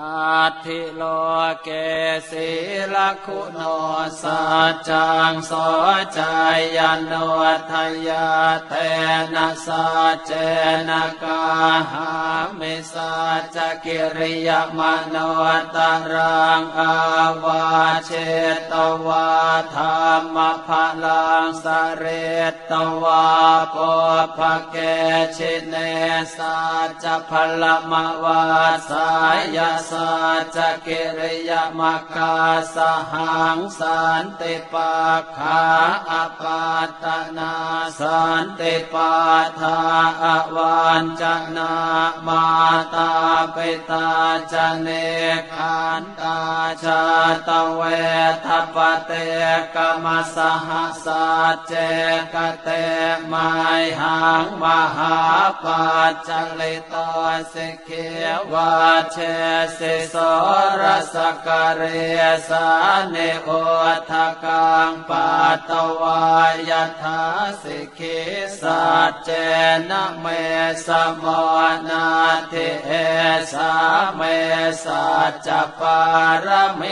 อาทิโลเกศิลคุโนสัจจังโสจายโนทยาเตนะสัจเจนะกาหา มิสัจกิริยมโนตรังอาวาเชตวาธรรมภลังสเรตวาปภเกชิเนสัจพลมวาสายสัจกิริยมกาสหังสันติปาขาอปาตนาสันติปาทาอวันจนามาตาเปตาจเนขันตาชาตเวทัปเตกมสหสัจเจกเตไมหังมหาปัจจลิตสิกเขวาเชสิโสรสกเรสาเนโอทกังปัตตวายทาสิกิสัจเจนะเมสมนาทิเอ สาเมสัจจปารเม